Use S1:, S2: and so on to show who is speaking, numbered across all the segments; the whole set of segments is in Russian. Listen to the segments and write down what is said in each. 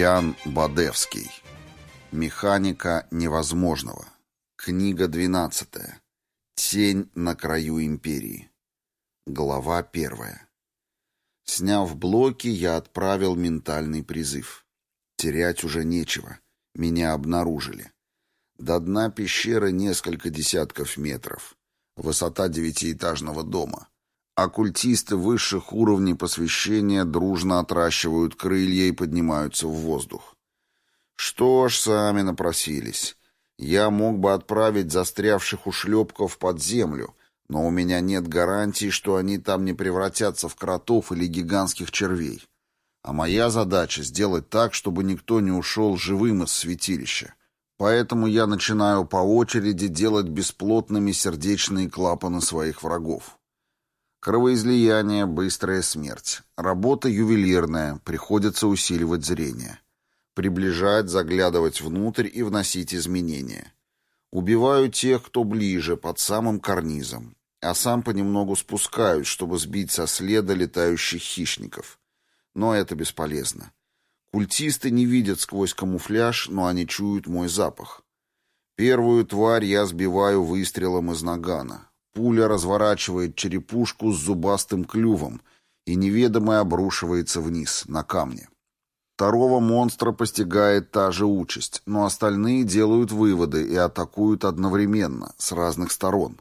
S1: Ян Бадевский. Механика невозможного. Книга 12. Тень на краю империи. Глава 1. Сняв блоки, я отправил ментальный призыв. Терять уже нечего. Меня обнаружили. До дна пещеры несколько десятков метров. Высота девятиэтажного дома. Оккультисты высших уровней посвящения дружно отращивают крылья и поднимаются в воздух. Что ж, сами напросились. Я мог бы отправить застрявших ушлепков под землю, но у меня нет гарантии, что они там не превратятся в кротов или гигантских червей. А моя задача — сделать так, чтобы никто не ушел живым из святилища. Поэтому я начинаю по очереди делать бесплотными сердечные клапаны своих врагов. Кровоизлияние, быстрая смерть. Работа ювелирная, приходится усиливать зрение. Приближать, заглядывать внутрь и вносить изменения. Убиваю тех, кто ближе, под самым карнизом. А сам понемногу спускаюсь, чтобы сбить со следа летающих хищников. Но это бесполезно. Культисты не видят сквозь камуфляж, но они чуют мой запах. Первую тварь я сбиваю выстрелом из нагана. Пуля разворачивает черепушку с зубастым клювом, и неведомый обрушивается вниз, на камни. Второго монстра постигает та же участь, но остальные делают выводы и атакуют одновременно, с разных сторон.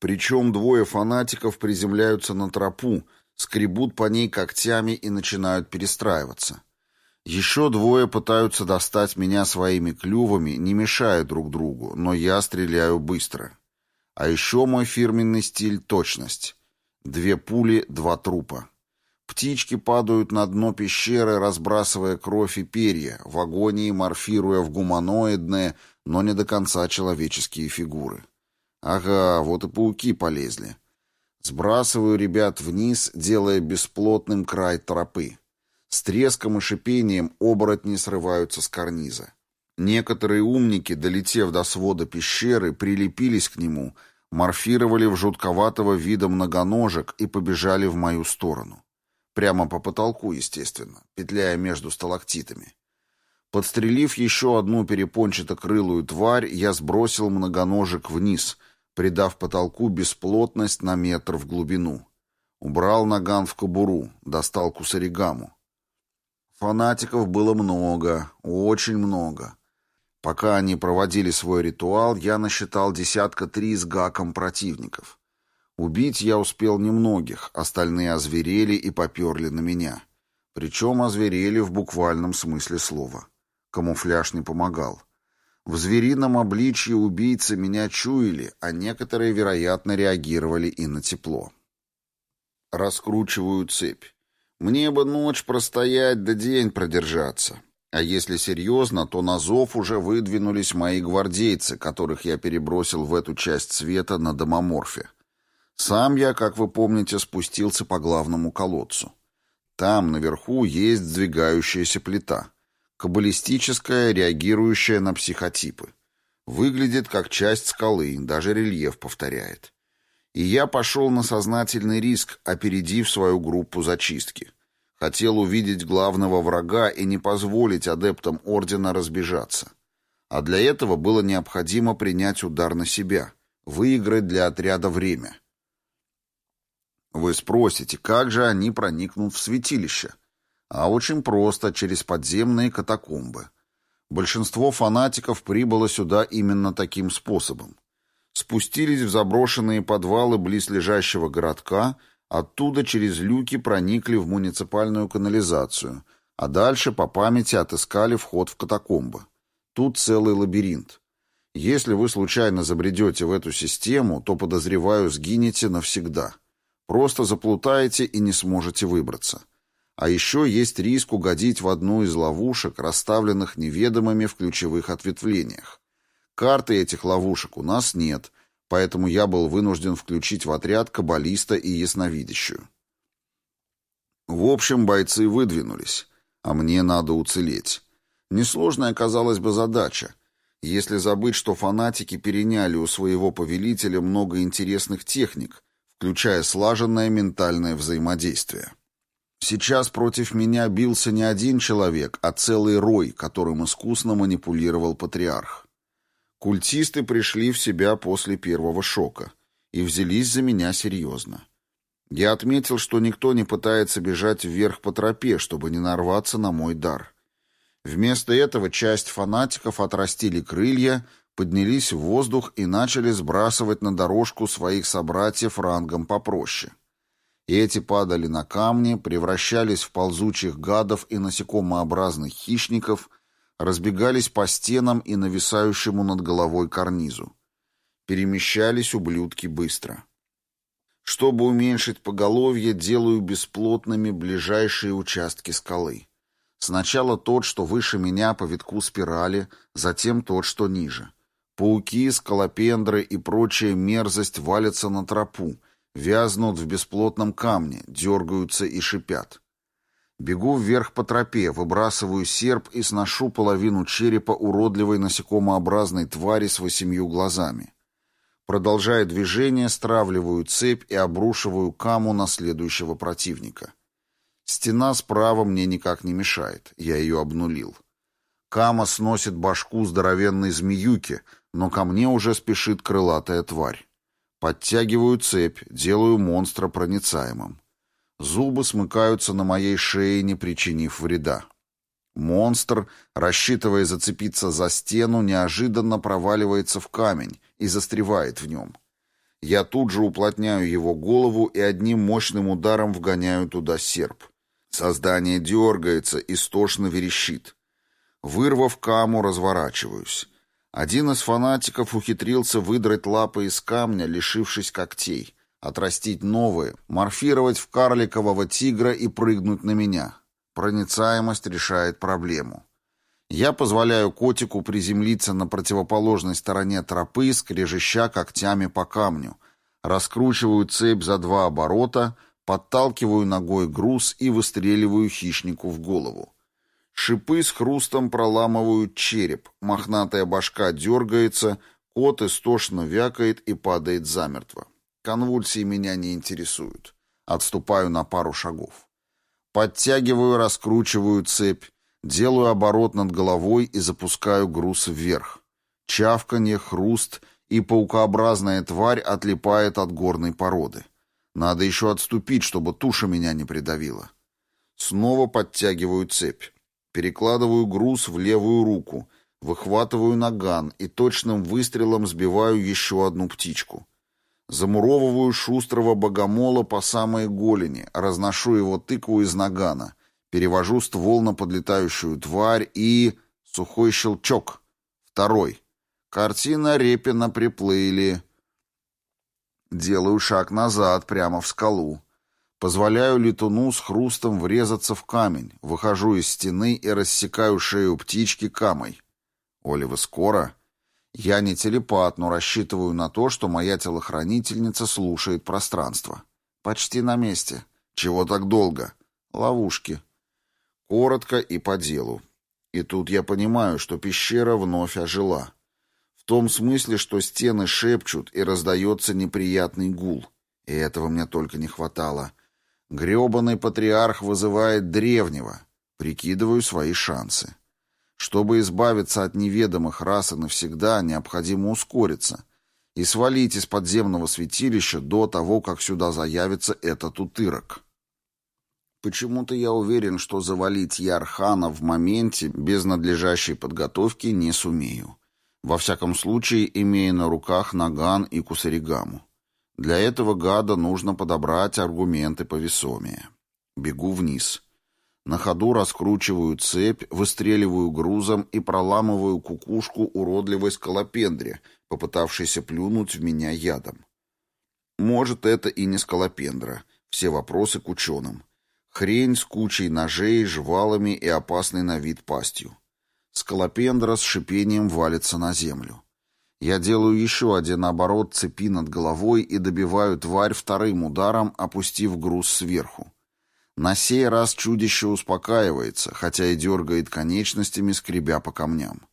S1: Причем двое фанатиков приземляются на тропу, скребут по ней когтями и начинают перестраиваться. Еще двое пытаются достать меня своими клювами, не мешая друг другу, но я стреляю быстро. А еще мой фирменный стиль — точность. Две пули, два трупа. Птички падают на дно пещеры, разбрасывая кровь и перья, в агонии морфируя в гуманоидные, но не до конца человеческие фигуры. Ага, вот и пауки полезли. Сбрасываю ребят вниз, делая бесплотным край тропы. С треском и шипением оборотни срываются с карниза. Некоторые умники, долетев до свода пещеры, прилепились к нему — морфировали в жутковатого вида многоножек и побежали в мою сторону. Прямо по потолку, естественно, петляя между сталактитами. Подстрелив еще одну перепончато-крылую тварь, я сбросил многоножек вниз, придав потолку бесплотность на метр в глубину. Убрал наган в кобуру, достал кусаригаму. Фанатиков было много, очень много. Пока они проводили свой ритуал, я насчитал десятка три с гаком противников. Убить я успел немногих, остальные озверели и поперли на меня. Причем озверели в буквальном смысле слова. Камуфляж не помогал. В зверином обличье убийцы меня чуяли, а некоторые, вероятно, реагировали и на тепло. Раскручиваю цепь. Мне бы ночь простоять да день продержаться. А если серьезно, то на зов уже выдвинулись мои гвардейцы, которых я перебросил в эту часть света на домоморфе. Сам я, как вы помните, спустился по главному колодцу. Там, наверху, есть сдвигающаяся плита. Каббалистическая, реагирующая на психотипы. Выглядит как часть скалы, даже рельеф повторяет. И я пошел на сознательный риск, опередив свою группу зачистки. Хотел увидеть главного врага и не позволить адептам Ордена разбежаться. А для этого было необходимо принять удар на себя, выиграть для отряда время. Вы спросите, как же они проникнут в святилище? А очень просто, через подземные катакомбы. Большинство фанатиков прибыло сюда именно таким способом. Спустились в заброшенные подвалы близлежащего городка – Оттуда через люки проникли в муниципальную канализацию, а дальше по памяти отыскали вход в катакомбы. Тут целый лабиринт. Если вы случайно забредете в эту систему, то, подозреваю, сгинете навсегда. Просто заплутаете и не сможете выбраться. А еще есть риск угодить в одну из ловушек, расставленных неведомыми в ключевых ответвлениях. Карты этих ловушек у нас нет, поэтому я был вынужден включить в отряд каббалиста и ясновидящую. В общем, бойцы выдвинулись, а мне надо уцелеть. Несложная, казалось бы, задача, если забыть, что фанатики переняли у своего повелителя много интересных техник, включая слаженное ментальное взаимодействие. Сейчас против меня бился не один человек, а целый рой, которым искусно манипулировал патриарх. Культисты пришли в себя после первого шока и взялись за меня серьезно. Я отметил, что никто не пытается бежать вверх по тропе, чтобы не нарваться на мой дар. Вместо этого часть фанатиков отрастили крылья, поднялись в воздух и начали сбрасывать на дорожку своих собратьев рангом попроще. Эти падали на камни, превращались в ползучих гадов и насекомообразных хищников, разбегались по стенам и нависающему над головой карнизу. Перемещались ублюдки быстро. Чтобы уменьшить поголовье, делаю бесплотными ближайшие участки скалы. Сначала тот, что выше меня по витку спирали, затем тот, что ниже. Пауки, скалопендры и прочая мерзость валятся на тропу, вязнут в бесплотном камне, дергаются и шипят. Бегу вверх по тропе, выбрасываю серп и сношу половину черепа уродливой насекомообразной твари с восемью глазами. Продолжая движение, стравливаю цепь и обрушиваю каму на следующего противника. Стена справа мне никак не мешает, я ее обнулил. Кама сносит башку здоровенной змеюки, но ко мне уже спешит крылатая тварь. Подтягиваю цепь, делаю монстра проницаемым. Зубы смыкаются на моей шее, не причинив вреда. Монстр, рассчитывая зацепиться за стену, неожиданно проваливается в камень, и застревает в нем. Я тут же уплотняю его голову и одним мощным ударом вгоняю туда серп. Создание дергается, истошно верещит. Вырвав каму, разворачиваюсь. Один из фанатиков ухитрился выдрать лапы из камня, лишившись когтей, отрастить новые, морфировать в карликового тигра и прыгнуть на меня. Проницаемость решает проблему. Я позволяю котику приземлиться на противоположной стороне тропы, скрежеща когтями по камню. Раскручиваю цепь за два оборота, подталкиваю ногой груз и выстреливаю хищнику в голову. Шипы с хрустом проламывают череп, мохнатая башка дергается, кот истошно вякает и падает замертво. Конвульсии меня не интересуют. Отступаю на пару шагов. Подтягиваю, раскручиваю цепь, Делаю оборот над головой и запускаю груз вверх. Чавканье, хруст, и паукообразная тварь отлипает от горной породы. Надо еще отступить, чтобы туша меня не придавила. Снова подтягиваю цепь. Перекладываю груз в левую руку, выхватываю наган и точным выстрелом сбиваю еще одну птичку. Замуровываю шустрого богомола по самой голени, разношу его тыкву из нагана — Перевожу ствол на подлетающую тварь и... Сухой щелчок. Второй. Картина Репина приплыли. Делаю шаг назад, прямо в скалу. Позволяю летуну с хрустом врезаться в камень. Выхожу из стены и рассекаю шею птички камой. Оля, вы скоро? Я не телепат, но рассчитываю на то, что моя телохранительница слушает пространство. Почти на месте. Чего так долго? Ловушки. Коротко и по делу. И тут я понимаю, что пещера вновь ожила. В том смысле, что стены шепчут и раздается неприятный гул. И этого мне только не хватало. Грёбаный патриарх вызывает древнего. Прикидываю свои шансы. Чтобы избавиться от неведомых рас и навсегда, необходимо ускориться и свалить из подземного святилища до того, как сюда заявится этот утырок. Почему-то я уверен, что завалить Ярхана в моменте без надлежащей подготовки не сумею. Во всяком случае, имея на руках Наган и Кусаригаму. Для этого гада нужно подобрать аргументы повесомее. Бегу вниз. На ходу раскручиваю цепь, выстреливаю грузом и проламываю кукушку уродливой скалопендре, попытавшейся плюнуть в меня ядом. Может, это и не скалопендра. Все вопросы к ученым. Хрень с кучей ножей, жвалами и опасной на вид пастью. Скалопендра с шипением валится на землю. Я делаю еще один оборот цепи над головой и добиваю тварь вторым ударом, опустив груз сверху. На сей раз чудище успокаивается, хотя и дергает конечностями, скребя по камням.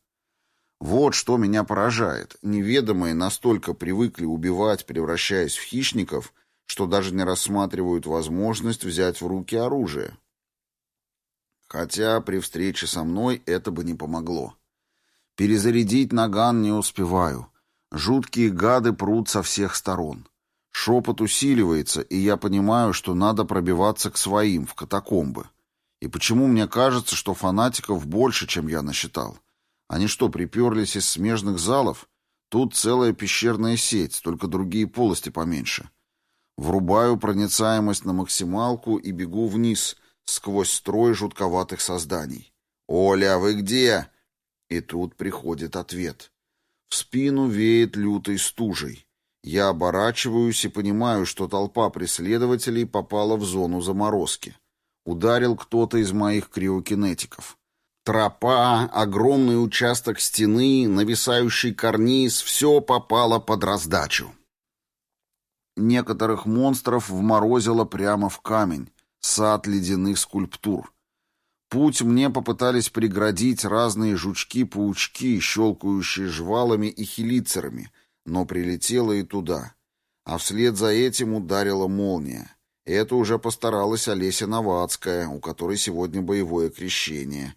S1: Вот что меня поражает. Неведомые настолько привыкли убивать, превращаясь в хищников, что даже не рассматривают возможность взять в руки оружие. Хотя при встрече со мной это бы не помогло. Перезарядить наган не успеваю. Жуткие гады прут со всех сторон. Шепот усиливается, и я понимаю, что надо пробиваться к своим, в катакомбы. И почему мне кажется, что фанатиков больше, чем я насчитал? Они что, приперлись из смежных залов? Тут целая пещерная сеть, только другие полости поменьше. Врубаю проницаемость на максималку и бегу вниз, сквозь строй жутковатых созданий. «Оля, вы где?» И тут приходит ответ. В спину веет лютой стужей. Я оборачиваюсь и понимаю, что толпа преследователей попала в зону заморозки. Ударил кто-то из моих криокинетиков. Тропа, огромный участок стены, нависающий карниз — все попало под раздачу. Некоторых монстров вморозило прямо в камень, сад ледяных скульптур. Путь мне попытались преградить разные жучки-паучки, щелкающие жвалами и хелицерами, но прилетело и туда. А вслед за этим ударила молния. Это уже постаралась Олеся Новацкая, у которой сегодня боевое крещение.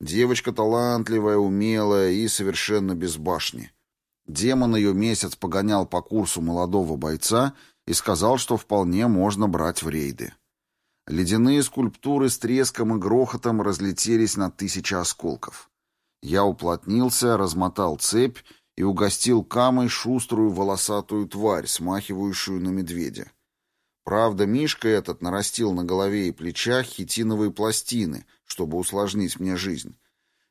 S1: Девочка талантливая, умелая и совершенно без башни. Демон ее месяц погонял по курсу молодого бойца и сказал, что вполне можно брать в рейды. Ледяные скульптуры с треском и грохотом разлетелись на тысячи осколков. Я уплотнился, размотал цепь и угостил камой шуструю волосатую тварь, смахивающую на медведя. Правда, Мишка этот нарастил на голове и плечах хитиновые пластины, чтобы усложнить мне жизнь.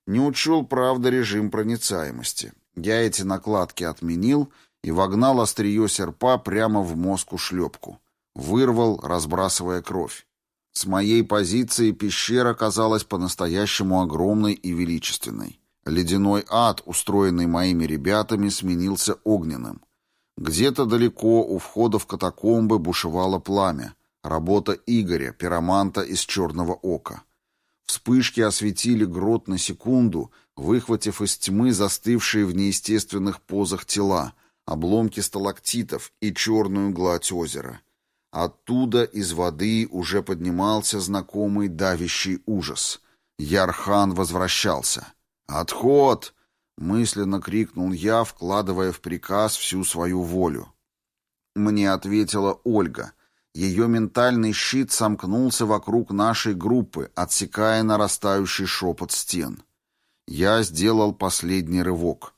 S1: Не учел, правда, режим проницаемости. Я эти накладки отменил и вогнал острие серпа прямо в мозг шлепку. Вырвал, разбрасывая кровь. С моей позиции пещера казалась по-настоящему огромной и величественной. Ледяной ад, устроенный моими ребятами, сменился огненным. Где-то далеко у входа в катакомбы бушевало пламя. Работа Игоря, пироманта из черного ока. Вспышки осветили грот на секунду, выхватив из тьмы застывшие в неестественных позах тела, обломки сталактитов и черную гладь озера. Оттуда из воды уже поднимался знакомый давящий ужас. Ярхан возвращался. «Отход!» Мысленно крикнул я, вкладывая в приказ всю свою волю. Мне ответила Ольга. Ее ментальный щит сомкнулся вокруг нашей группы, отсекая нарастающий шепот стен. Я сделал последний рывок.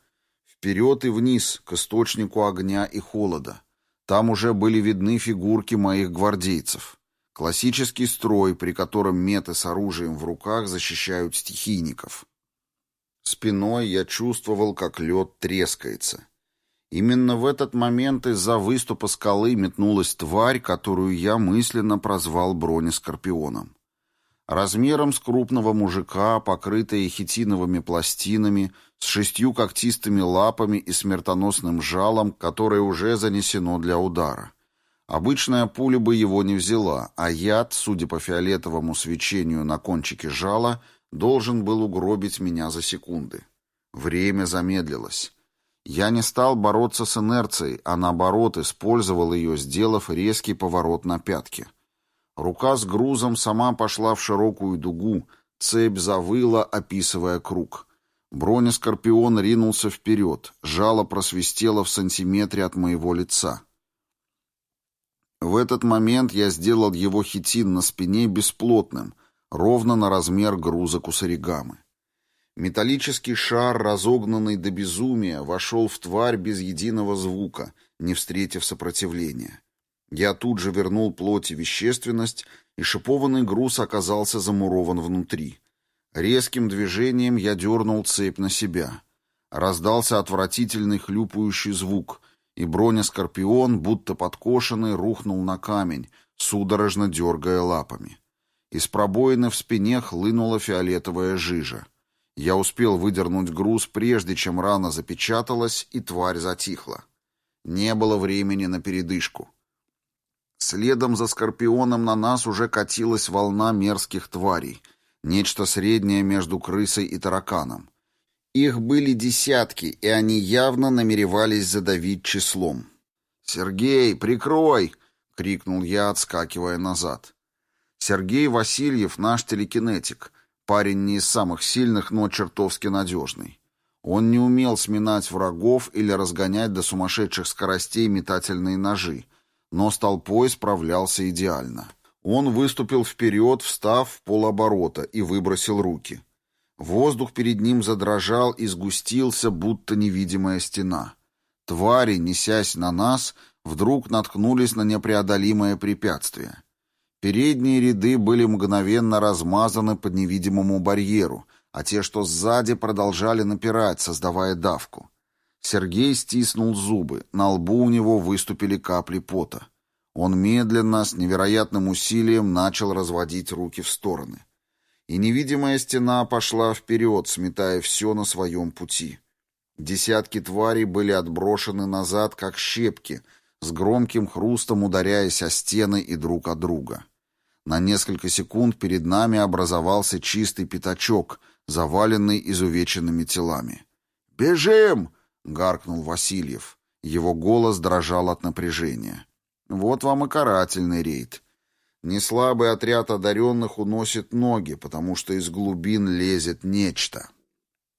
S1: Вперед и вниз, к источнику огня и холода. Там уже были видны фигурки моих гвардейцев. Классический строй, при котором меты с оружием в руках защищают стихийников. Спиной я чувствовал, как лед трескается. Именно в этот момент из-за выступа скалы метнулась тварь, которую я мысленно прозвал бронескорпионом. Размером с крупного мужика, покрытая хитиновыми пластинами, с шестью когтистыми лапами и смертоносным жалом, которое уже занесено для удара. Обычная пуля бы его не взяла, а яд, судя по фиолетовому свечению на кончике жала, — должен был угробить меня за секунды. Время замедлилось. Я не стал бороться с инерцией, а наоборот использовал ее, сделав резкий поворот на пятки. Рука с грузом сама пошла в широкую дугу, цепь завыла, описывая круг. Бронескорпион ринулся вперед, жало просвистело в сантиметре от моего лица. В этот момент я сделал его хитин на спине бесплотным — ровно на размер груза кусаригамы. Металлический шар, разогнанный до безумия, вошел в тварь без единого звука, не встретив сопротивления. Я тут же вернул плоти вещественность, и шипованный груз оказался замурован внутри. Резким движением я дернул цепь на себя. Раздался отвратительный хлюпающий звук, и бронескорпион, будто подкошенный, рухнул на камень, судорожно дергая лапами. Из пробоины в спине хлынула фиолетовая жижа. Я успел выдернуть груз, прежде чем рана запечаталась, и тварь затихла. Не было времени на передышку. Следом за скорпионом на нас уже катилась волна мерзких тварей, нечто среднее между крысой и тараканом. Их были десятки, и они явно намеревались задавить числом. «Сергей, прикрой!» — крикнул я, отскакивая назад. Сергей Васильев, наш телекинетик. Парень не из самых сильных, но чертовски надежный. Он не умел сминать врагов или разгонять до сумасшедших скоростей метательные ножи, но с толпой справлялся идеально. Он выступил вперед, встав в полоборота, и выбросил руки. Воздух перед ним задрожал и сгустился, будто невидимая стена. Твари, несясь на нас, вдруг наткнулись на непреодолимое препятствие. Передние ряды были мгновенно размазаны под невидимому барьеру, а те, что сзади, продолжали напирать, создавая давку. Сергей стиснул зубы, на лбу у него выступили капли пота. Он медленно, с невероятным усилием, начал разводить руки в стороны. И невидимая стена пошла вперед, сметая все на своем пути. Десятки тварей были отброшены назад, как щепки, с громким хрустом ударяясь о стены и друг от друга. На несколько секунд перед нами образовался чистый пятачок, заваленный изувеченными телами. «Бежим!» — гаркнул Васильев. Его голос дрожал от напряжения. Вот вам и карательный рейд. Неслабый отряд одаренных уносит ноги, потому что из глубин лезет нечто.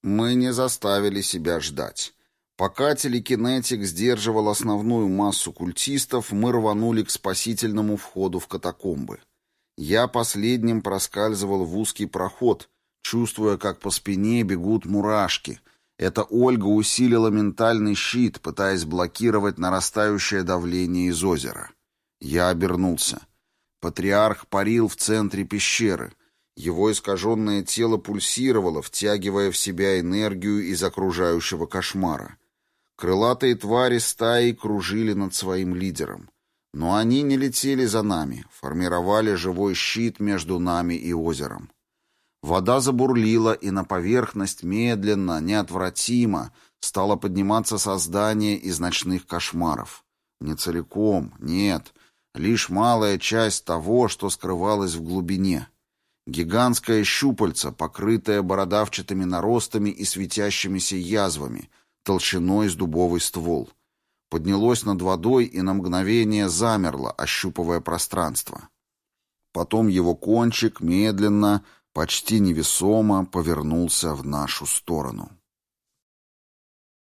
S1: Мы не заставили себя ждать. Пока телекинетик сдерживал основную массу культистов, мы рванули к спасительному входу в катакомбы. Я последним проскальзывал в узкий проход, чувствуя, как по спине бегут мурашки — эта Ольга усилила ментальный щит, пытаясь блокировать нарастающее давление из озера. Я обернулся. Патриарх парил в центре пещеры. Его искаженное тело пульсировало, втягивая в себя энергию из окружающего кошмара. Крылатые твари стаи кружили над своим лидером. Но они не летели за нами, формировали живой щит между нами и озером. Вода забурлила, и на поверхность медленно, неотвратимо стало подниматься создание из ночных кошмаров. Не целиком, нет, лишь малая часть того, что скрывалось в глубине. Гигантское щупальце, покрытое бородавчатыми наростами и светящимися язвами, толщиной с дубовый ствол. Поднялось над водой и на мгновение замерло, ощупывая пространство. Потом его кончик медленно, почти невесомо повернулся в нашу сторону.